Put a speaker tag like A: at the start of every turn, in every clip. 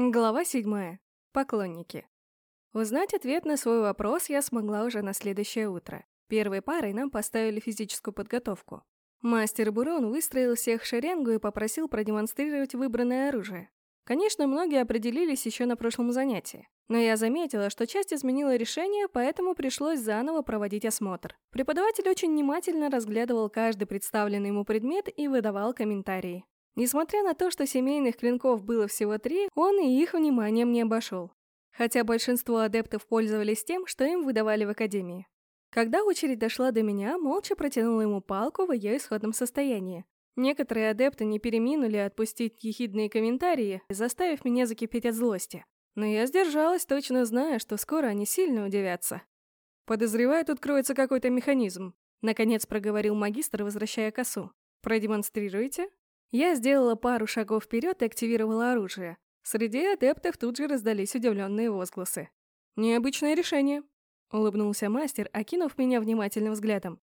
A: Глава седьмая. Поклонники. Узнать ответ на свой вопрос я смогла уже на следующее утро. Первой парой нам поставили физическую подготовку. Мастер Бурон выстроил всех шеренгу и попросил продемонстрировать выбранное оружие. Конечно, многие определились еще на прошлом занятии. Но я заметила, что часть изменила решение, поэтому пришлось заново проводить осмотр. Преподаватель очень внимательно разглядывал каждый представленный ему предмет и выдавал комментарии. Несмотря на то, что семейных клинков было всего три, он и их вниманием не обошел. Хотя большинство адептов пользовались тем, что им выдавали в академии. Когда очередь дошла до меня, молча протянула ему палку в ее исходном состоянии. Некоторые адепты не переминули отпустить ехидные комментарии, заставив меня закипеть от злости. Но я сдержалась, точно зная, что скоро они сильно удивятся. «Подозреваю, тут кроется какой-то механизм», — наконец проговорил магистр, возвращая косу. «Продемонстрируйте?» Я сделала пару шагов вперед и активировала оружие. Среди адептов тут же раздались удивленные возгласы. «Необычное решение», — улыбнулся мастер, окинув меня внимательным взглядом.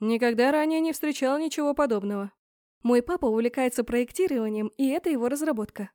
A: «Никогда ранее не встречал ничего подобного. Мой папа увлекается проектированием, и это его разработка».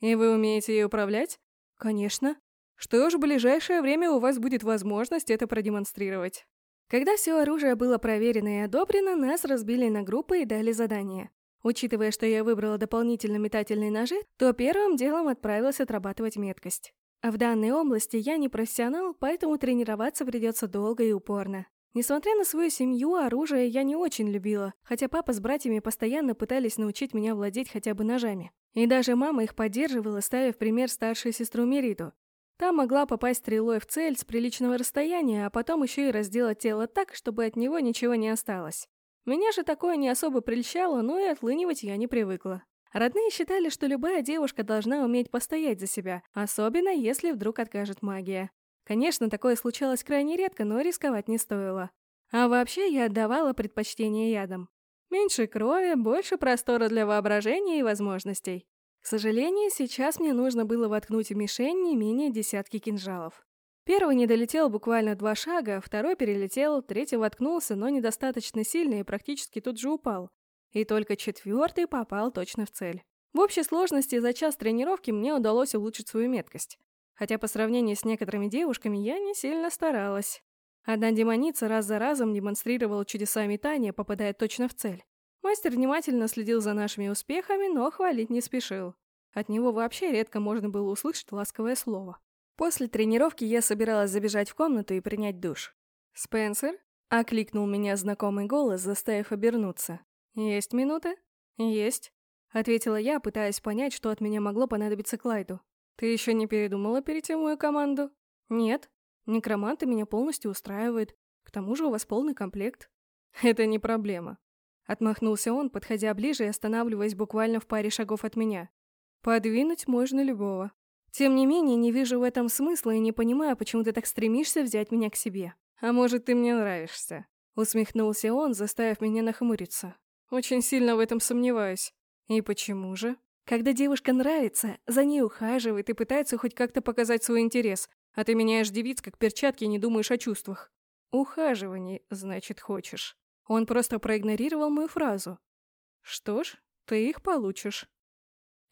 A: «И вы умеете ей управлять?» «Конечно. Что ж, в ближайшее время у вас будет возможность это продемонстрировать». Когда все оружие было проверено и одобрено, нас разбили на группы и дали задание. Учитывая, что я выбрала дополнительно метательные ножи, то первым делом отправилась отрабатывать меткость. А в данной области я не профессионал, поэтому тренироваться придется долго и упорно. Несмотря на свою семью, оружие я не очень любила, хотя папа с братьями постоянно пытались научить меня владеть хотя бы ножами. И даже мама их поддерживала, ставя в пример старшую сестру Мериту. Та могла попасть стрелой в цель с приличного расстояния, а потом еще и разделать тело так, чтобы от него ничего не осталось. Меня же такое не особо прельщало, но и отлынивать я не привыкла. Родные считали, что любая девушка должна уметь постоять за себя, особенно если вдруг откажет магия. Конечно, такое случалось крайне редко, но рисковать не стоило. А вообще я отдавала предпочтение ядам. Меньше крови, больше простора для воображения и возможностей. К сожалению, сейчас мне нужно было воткнуть в мишень не менее десятки кинжалов. Первый не долетел буквально два шага, второй перелетел, третий воткнулся, но недостаточно сильно и практически тут же упал. И только четвертый попал точно в цель. В общей сложности за час тренировки мне удалось улучшить свою меткость. Хотя по сравнению с некоторыми девушками я не сильно старалась. Одна демоница раз за разом демонстрировала чудеса метания, попадая точно в цель. Мастер внимательно следил за нашими успехами, но хвалить не спешил. От него вообще редко можно было услышать ласковое слово. После тренировки я собиралась забежать в комнату и принять душ. «Спенсер?» — окликнул меня знакомый голос, заставив обернуться. «Есть минута?» «Есть», — ответила я, пытаясь понять, что от меня могло понадобиться Клайду. «Ты еще не передумала перейти в мою команду?» «Нет. Некроманты меня полностью устраивают. К тому же у вас полный комплект». «Это не проблема», — отмахнулся он, подходя ближе и останавливаясь буквально в паре шагов от меня. «Подвинуть можно любого». Тем не менее, не вижу в этом смысла и не понимаю, почему ты так стремишься взять меня к себе. А может, ты мне нравишься?» Усмехнулся он, заставив меня нахмуриться. «Очень сильно в этом сомневаюсь. И почему же?» Когда девушка нравится, за ней ухаживает и пытается хоть как-то показать свой интерес, а ты меняешь девиц, как перчатки, и не думаешь о чувствах. Ухаживаний, значит, хочешь. Он просто проигнорировал мою фразу. Что ж, ты их получишь.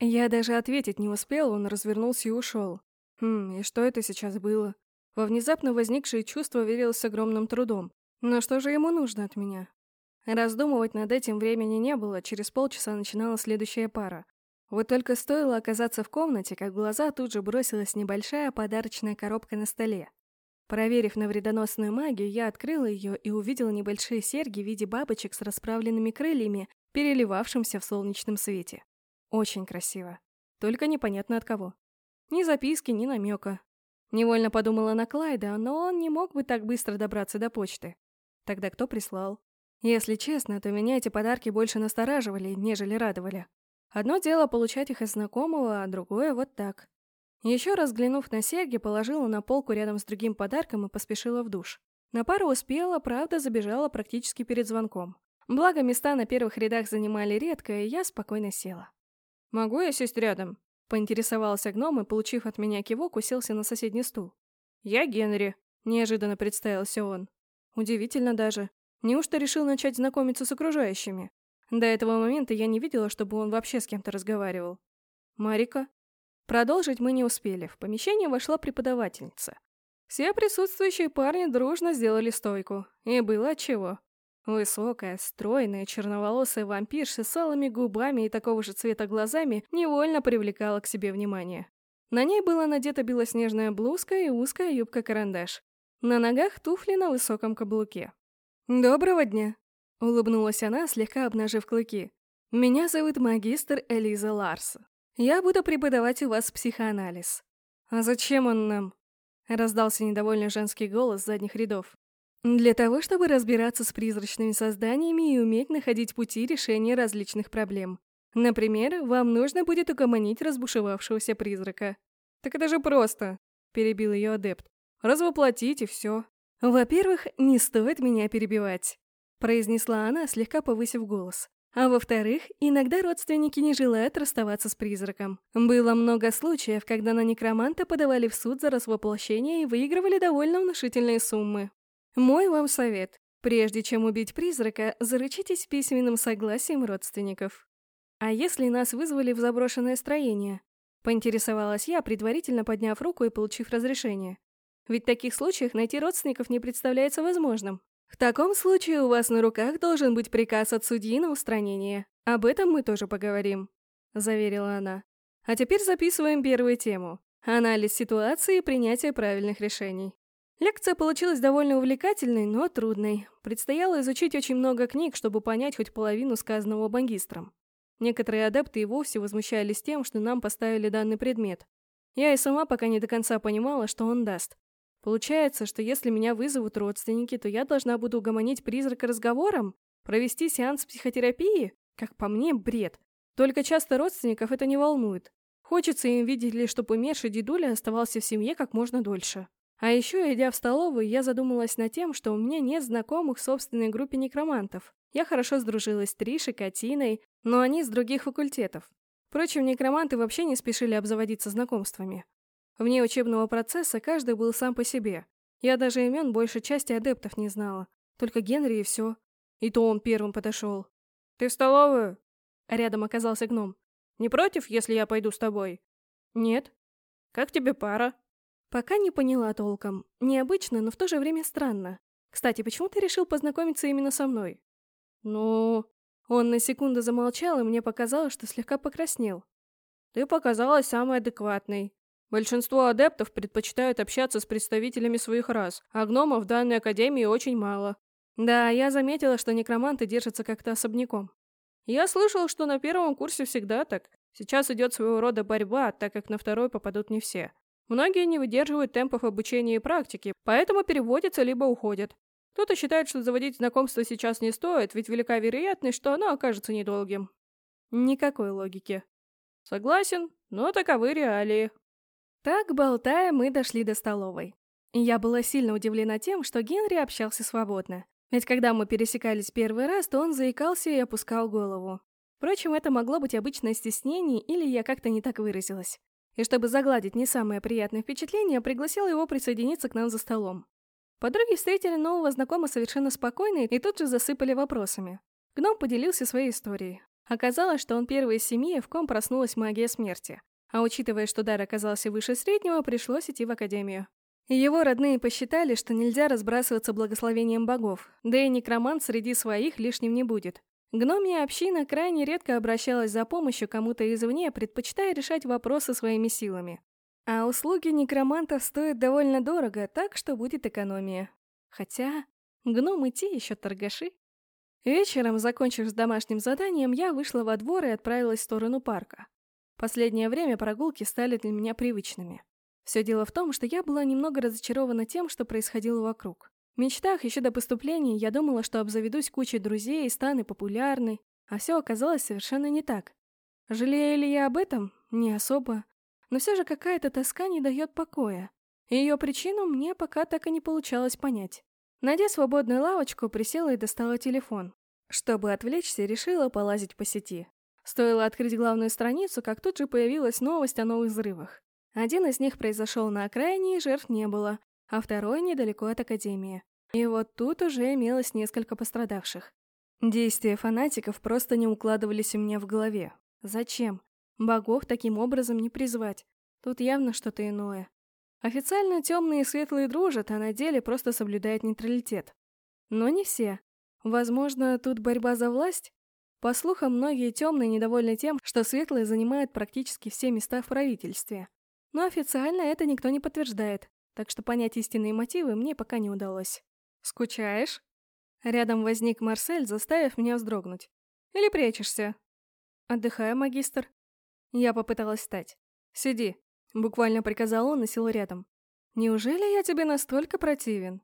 A: Я даже ответить не успел, он развернулся и ушел. Хм, и что это сейчас было? Во внезапно возникшее чувство верилось с огромным трудом. Но что же ему нужно от меня? Раздумывать над этим времени не было, через полчаса начинала следующая пара. Вот только стоило оказаться в комнате, как в глаза тут же бросилась небольшая подарочная коробка на столе. Проверив на вредоносную магию, я открыла ее и увидела небольшие серьги в виде бабочек с расправленными крыльями, переливавшимся в солнечном свете. Очень красиво. Только непонятно от кого. Ни записки, ни намека. Невольно подумала на Клайда, но он не мог бы так быстро добраться до почты. Тогда кто прислал? Если честно, то меня эти подарки больше настораживали, нежели радовали. Одно дело получать их из знакомого, а другое вот так. Еще раз взглянув на серьги, положила на полку рядом с другим подарком и поспешила в душ. На пару успела, правда, забежала практически перед звонком. Благо, места на первых рядах занимали редко, и я спокойно села. «Могу я сесть рядом?» — поинтересовался гном и, получив от меня кивок, уселся на соседний стул. «Я Генри», — неожиданно представился он. Удивительно даже. Неужто решил начать знакомиться с окружающими? До этого момента я не видела, чтобы он вообще с кем-то разговаривал. «Марика?» Продолжить мы не успели. В помещение вошла преподавательница. Все присутствующие парни дружно сделали стойку. И было отчего. Высокая, стройная, черноволосая вампирша с алыми губами и такого же цвета глазами невольно привлекала к себе внимание. На ней была надета белоснежная блузка и узкая юбка-карандаш. На ногах туфли на высоком каблуке. «Доброго дня!» — улыбнулась она, слегка обнажив клыки. «Меня зовут магистр Элиза Ларс. Я буду преподавать у вас психоанализ». «А зачем он нам?» — раздался недовольный женский голос с задних рядов. «Для того, чтобы разбираться с призрачными созданиями и уметь находить пути решения различных проблем. Например, вам нужно будет угомонить разбушевавшегося призрака». «Так это же просто!» — перебил ее адепт. «Развоплотить и все». «Во-первых, не стоит меня перебивать», — произнесла она, слегка повысив голос. А во-вторых, иногда родственники не желают расставаться с призраком. Было много случаев, когда на некроманта подавали в суд за развоплощение и выигрывали довольно внушительные суммы. Мой вам совет. Прежде чем убить призрака, заручитесь письменным согласием родственников. А если нас вызвали в заброшенное строение? Поинтересовалась я, предварительно подняв руку и получив разрешение. Ведь в таких случаях найти родственников не представляется возможным. В таком случае у вас на руках должен быть приказ от судьи на устранение. Об этом мы тоже поговорим», — заверила она. «А теперь записываем первую тему. Анализ ситуации и принятие правильных решений». Лекция получилась довольно увлекательной, но трудной. Предстояло изучить очень много книг, чтобы понять хоть половину сказанного магистром. Некоторые адепты и вовсе возмущались тем, что нам поставили данный предмет. Я и сама пока не до конца понимала, что он даст. Получается, что если меня вызовут родственники, то я должна буду угомонить призрака разговором? Провести сеанс психотерапии? Как по мне, бред. Только часто родственников это не волнует. Хочется им видеть лишь, чтобы умерший дедуля оставался в семье как можно дольше. А еще, идя в столовую, я задумалась над тем, что у меня нет знакомых в собственной группе некромантов. Я хорошо сдружилась с Тришей, Катиной, но они с других факультетов. Впрочем, некроманты вообще не спешили обзаводиться знакомствами. Вне учебного процесса каждый был сам по себе. Я даже имен большей части адептов не знала. Только Генри и все. И то он первым подошел. «Ты в столовую?» Рядом оказался гном. «Не против, если я пойду с тобой?» «Нет». «Как тебе пара?» Пока не поняла толком. Необычно, но в то же время странно. Кстати, почему ты решил познакомиться именно со мной? Ну... Он на секунду замолчал, и мне показалось, что слегка покраснел. Ты показалась самой адекватной. Большинство адептов предпочитают общаться с представителями своих рас, а гномов в данной академии очень мало. Да, я заметила, что некроманты держатся как-то особняком. Я слышал, что на первом курсе всегда так. Сейчас идет своего рода борьба, так как на второй попадут не все. Многие не выдерживают темпов обучения и практики, поэтому переводятся либо уходят. Кто-то считает, что заводить знакомство сейчас не стоит, ведь велика вероятность, что оно окажется недолгим. Никакой логики. Согласен, но таковы реалии. Так, болтая, мы дошли до столовой. Я была сильно удивлена тем, что Генри общался свободно. Ведь когда мы пересекались первый раз, то он заикался и опускал голову. Впрочем, это могло быть обычное стеснение, или я как-то не так выразилась. И чтобы загладить не самое приятное впечатление, пригласила его присоединиться к нам за столом. Подруги встретили нового знакомого совершенно спокойно и тут же засыпали вопросами. Гном поделился своей историей. Оказалось, что он первый из семьи, в ком проснулась магия смерти. А учитывая, что дар оказался выше среднего, пришлось идти в академию. Его родные посчитали, что нельзя разбрасываться благословением богов, да и некромант среди своих лишним не будет. Гномья община крайне редко обращалась за помощью кому-то извне, предпочитая решать вопросы своими силами. А услуги некромантов стоят довольно дорого, так что будет экономия. Хотя, гномы те еще торгаши. Вечером, закончив с домашним заданием, я вышла во двор и отправилась в сторону парка. Последнее время прогулки стали для меня привычными. Все дело в том, что я была немного разочарована тем, что происходило вокруг. В мечтах еще до поступления я думала, что обзаведусь кучей друзей и стану популярной, а все оказалось совершенно не так. Жалею ли я об этом? Не особо. Но все же какая-то тоска не дает покоя. И ее причину мне пока так и не получалось понять. Найдя свободную лавочку, присела и достала телефон. Чтобы отвлечься, решила полазить по сети. Стоило открыть главную страницу, как тут же появилась новость о новых взрывах. Один из них произошел на окраине, и жертв не было, а второй недалеко от Академии. И вот тут уже имелось несколько пострадавших. Действия фанатиков просто не укладывались у меня в голове. Зачем? Богов таким образом не призвать. Тут явно что-то иное. Официально темные и светлые дружат, а на деле просто соблюдают нейтралитет. Но не все. Возможно, тут борьба за власть? По слухам, многие темные недовольны тем, что светлые занимают практически все места в правительстве. Но официально это никто не подтверждает, так что понять истинные мотивы мне пока не удалось. «Скучаешь?» Рядом возник Марсель, заставив меня вздрогнуть. «Или прячешься?» «Отдыхаю, магистр». Я попыталась встать. «Сиди», — буквально приказал он и сел рядом. «Неужели я тебе настолько противен?»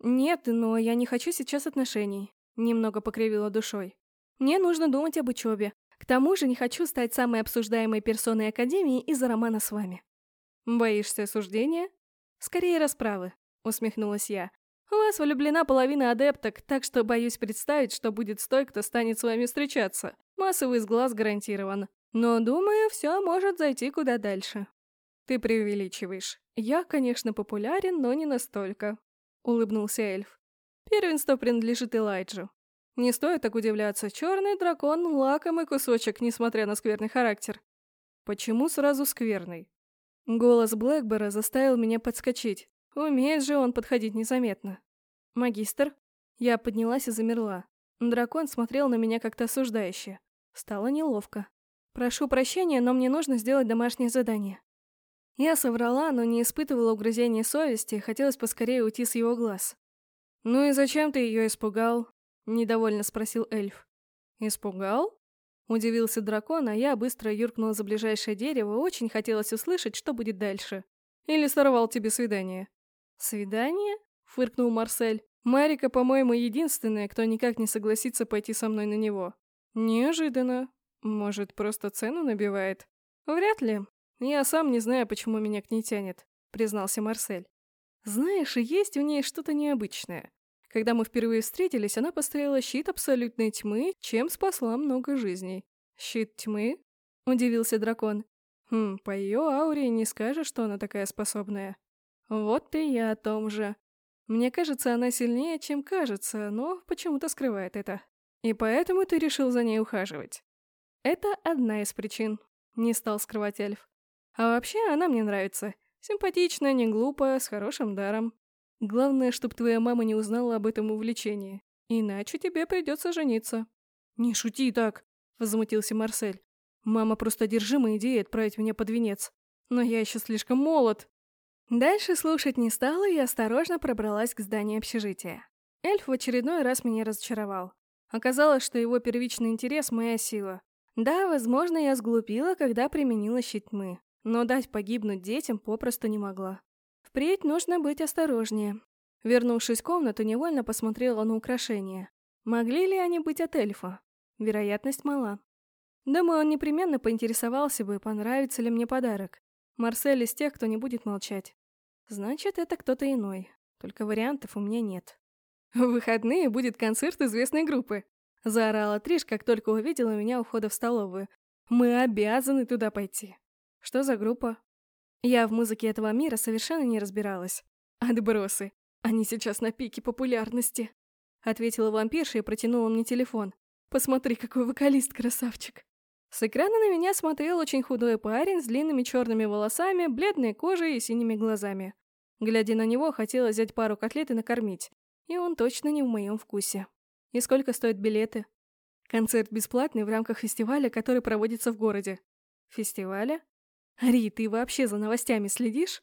A: «Нет, но я не хочу сейчас отношений», — немного покривила душой. «Мне нужно думать об учебе. К тому же не хочу стать самой обсуждаемой персоной Академии из-за романа с вами». «Боишься осуждения?» «Скорее расправы», — усмехнулась я. «У вас влюблена половина адепток, так что боюсь представить, что будет с той, кто станет с вами встречаться. Массовый сглаз гарантирован. Но, думаю, все может зайти куда дальше». «Ты преувеличиваешь. Я, конечно, популярен, но не настолько», — улыбнулся эльф. «Первенство принадлежит Элайджу. Не стоит так удивляться, черный дракон — лакомый кусочек, несмотря на скверный характер. Почему сразу скверный? Голос Блэкбора заставил меня подскочить. Умеет же он подходить незаметно. «Магистр?» Я поднялась и замерла. Дракон смотрел на меня как-то осуждающе. Стало неловко. «Прошу прощения, но мне нужно сделать домашнее задание». Я соврала, но не испытывала угрызения совести, хотелось поскорее уйти с его глаз. «Ну и зачем ты ее испугал?» — недовольно спросил эльф. «Испугал?» — удивился дракон, а я быстро юркнула за ближайшее дерево, очень хотелось услышать, что будет дальше. «Или сорвал тебе свидание?» «Свидание?» — фыркнул Марсель. «Марика, по-моему, единственная, кто никак не согласится пойти со мной на него». «Неожиданно. Может, просто цену набивает?» «Вряд ли. Я сам не знаю, почему меня к ней тянет», — признался Марсель. «Знаешь, есть в ней что-то необычное. Когда мы впервые встретились, она поставила щит абсолютной тьмы, чем спасла много жизней. «Щит тьмы?» — удивился дракон. «Хм, по ее ауре не скажешь, что она такая способная». «Вот и я о том же. Мне кажется, она сильнее, чем кажется, но почему-то скрывает это. И поэтому ты решил за ней ухаживать». «Это одна из причин», — не стал скрывать эльф. «А вообще она мне нравится. Симпатичная, не глупая, с хорошим даром. Главное, чтобы твоя мама не узнала об этом увлечении. Иначе тебе придется жениться». «Не шути так!» — возмутился Марсель. «Мама просто одержима идеей отправить меня под венец. Но я еще слишком молод». Дальше слушать не стала и осторожно пробралась к зданию общежития. Эльф в очередной раз меня разочаровал. Оказалось, что его первичный интерес — моя сила. Да, возможно, я сглупила, когда применила щит тьмы, но дать погибнуть детям попросту не могла. Впредь нужно быть осторожнее. Вернувшись в комнату, невольно посмотрела на украшения. Могли ли они быть от эльфа? Вероятность мала. Думаю, он непременно поинтересовался бы, понравится ли мне подарок. Марсель из тех, кто не будет молчать. Значит, это кто-то иной. Только вариантов у меня нет. В выходные будет концерт известной группы. Заорала Триш, как только увидела меня у входа в столовую. Мы обязаны туда пойти. Что за группа? Я в музыке этого мира совершенно не разбиралась. Отбросы. Они сейчас на пике популярности. Ответила вампирша и протянула мне телефон. Посмотри, какой вокалист красавчик. С экрана на меня смотрел очень худой парень с длинными черными волосами, бледной кожей и синими глазами. Глядя на него, хотела взять пару котлет и накормить. И он точно не в моем вкусе. И сколько стоят билеты? Концерт бесплатный в рамках фестиваля, который проводится в городе. Фестиваля? «Ри, ты вообще за новостями следишь?»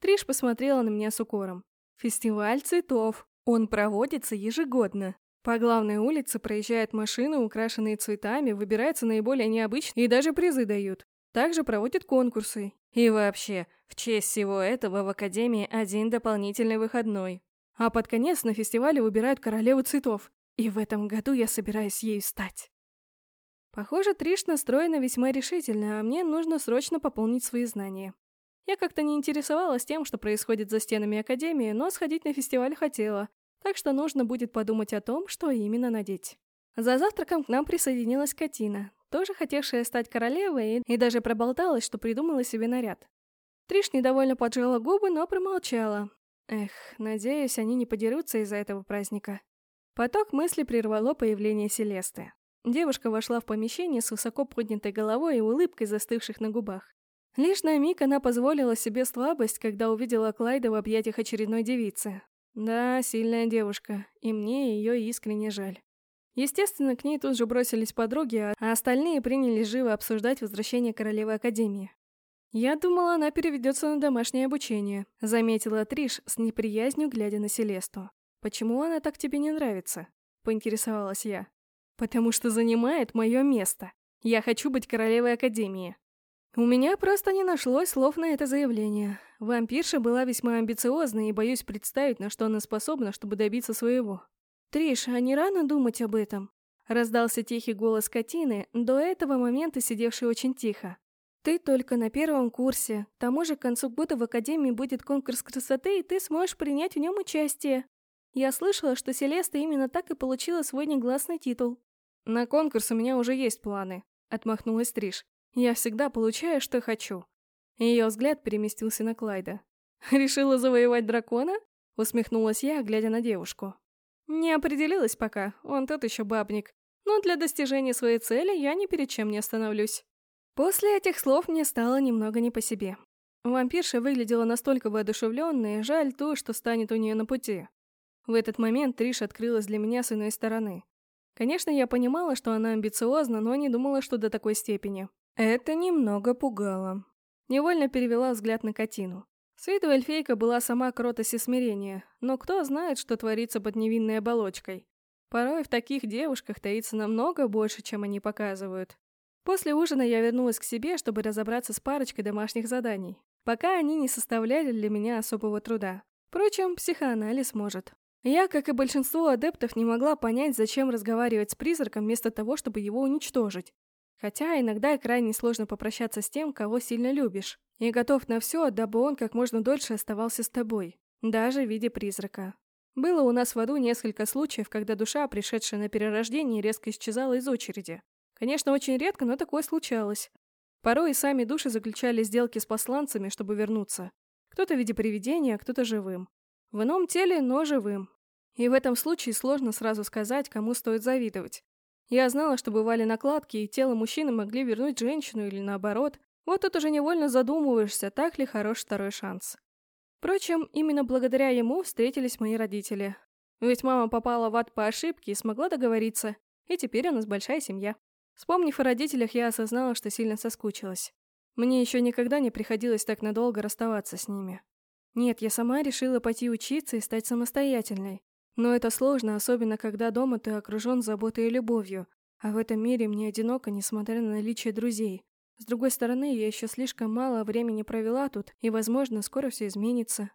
A: Триш посмотрела на меня с укором. «Фестиваль цветов. Он проводится ежегодно. По главной улице проезжают машины, украшенные цветами, выбираются наиболее необычные и даже призы дают. Также проводят конкурсы. И вообще, в честь всего этого в Академии один дополнительный выходной. А под конец на фестивале выбирают королеву цветов. И в этом году я собираюсь ею стать. Похоже, Триш настроена весьма решительно, а мне нужно срочно пополнить свои знания. Я как-то не интересовалась тем, что происходит за стенами Академии, но сходить на фестиваль хотела, так что нужно будет подумать о том, что именно надеть. За завтраком к нам присоединилась Катина, тоже хотевшая стать королевой, и даже проболталась, что придумала себе наряд. Триш недовольно поджала губы, но промолчала. Эх, надеюсь, они не подерутся из-за этого праздника. Поток мысли прервало появление Селесты. Девушка вошла в помещение с высоко поднятой головой и улыбкой, застывших на губах. Лишь на миг она позволила себе слабость, когда увидела Клайда в объятиях очередной девицы. Да, сильная девушка, и мне ее искренне жаль. Естественно, к ней тут же бросились подруги, а остальные принялись живо обсуждать возвращение королевы Академии. «Я думала, она переведется на домашнее обучение», — заметила Триш с неприязнью, глядя на Селесту. «Почему она так тебе не нравится?» — поинтересовалась я. «Потому что занимает мое место. Я хочу быть королевой Академии». У меня просто не нашлось слов на это заявление. Вампирша была весьма амбициозной и боюсь представить, на что она способна, чтобы добиться своего. «Триш, а не рано думать об этом?» Раздался тихий голос Катины, до этого момента сидевший очень тихо. Ты только на первом курсе. К тому же к концу года в Академии будет конкурс красоты, и ты сможешь принять в нем участие. Я слышала, что Селеста именно так и получила свой негласный титул. На конкурс у меня уже есть планы, отмахнулась Триш. Я всегда получаю, что хочу. Ее взгляд переместился на Клайда. «Решила завоевать дракона?» Усмехнулась я, глядя на девушку. «Не определилась пока, он тот еще бабник. Но для достижения своей цели я ни перед чем не остановлюсь». После этих слов мне стало немного не по себе. Вампирша выглядела настолько воодушевленной, жаль то, что станет у нее на пути. В этот момент Триш открылась для меня с иной стороны. Конечно, я понимала, что она амбициозна, но не думала, что до такой степени. Это немного пугало. Невольно перевела взгляд на Катину. С виду эльфейка была сама кротость и смирение, но кто знает, что творится под невинной оболочкой. Порой в таких девушках таится намного больше, чем они показывают. После ужина я вернулась к себе, чтобы разобраться с парочкой домашних заданий, пока они не составляли для меня особого труда. Впрочем, психоанализ может. Я, как и большинство адептов, не могла понять, зачем разговаривать с призраком вместо того, чтобы его уничтожить. Хотя иногда крайне сложно попрощаться с тем, кого сильно любишь, и готов на все, дабы он как можно дольше оставался с тобой, даже в виде призрака. Было у нас в аду несколько случаев, когда душа, пришедшая на перерождение, резко исчезала из очереди. Конечно, очень редко, но такое случалось. Порой и сами души заключали сделки с посланцами, чтобы вернуться. Кто-то в виде привидения, а кто-то живым. В ином теле, но живым. И в этом случае сложно сразу сказать, кому стоит завидовать. Я знала, что бывали накладки, и тело мужчины могли вернуть женщину или наоборот. Вот тут уже невольно задумываешься, так ли хорош второй шанс. Впрочем, именно благодаря ему встретились мои родители. Ведь мама попала в ад по ошибке и смогла договориться, и теперь у нас большая семья. Вспомнив о родителях, я осознала, что сильно соскучилась. Мне еще никогда не приходилось так надолго расставаться с ними. Нет, я сама решила пойти учиться и стать самостоятельной. Но это сложно, особенно когда дома ты окружен заботой и любовью, а в этом мире мне одиноко, несмотря на наличие друзей. С другой стороны, я еще слишком мало времени провела тут, и, возможно, скоро все изменится.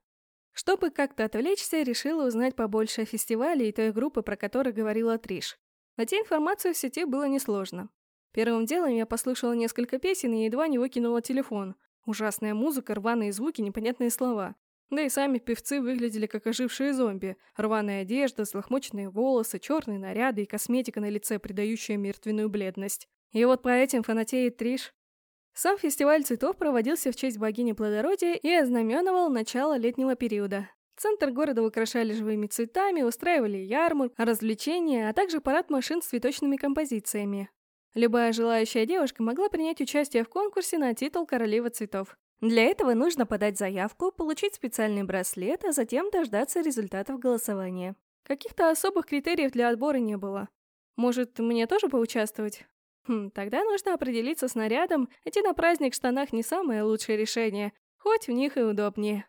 A: Чтобы как-то отвлечься, решила узнать побольше о фестивале и той группы, про которую говорила Триш. Найти информацию в сети было несложно. Первым делом я послушала несколько песен и едва не выкинула телефон. Ужасная музыка, рваные звуки, непонятные слова. Да и сами певцы выглядели как ожившие зомби. Рваная одежда, злохмоченные волосы, черные наряды и косметика на лице, придающая мертвенную бледность. И вот по этим фанатеет Триш. Сам фестиваль цветов проводился в честь богини плодородия и ознаменовал начало летнего периода. Центр города украшали живыми цветами, устраивали ярмарку, развлечения, а также парад машин с цветочными композициями. Любая желающая девушка могла принять участие в конкурсе на титул королевы цветов. Для этого нужно подать заявку, получить специальный браслет, а затем дождаться результатов голосования. Каких-то особых критериев для отбора не было. Может, мне тоже поучаствовать? Хм, тогда нужно определиться с нарядом, идти на праздник в штанах не самое лучшее решение, хоть в них и удобнее.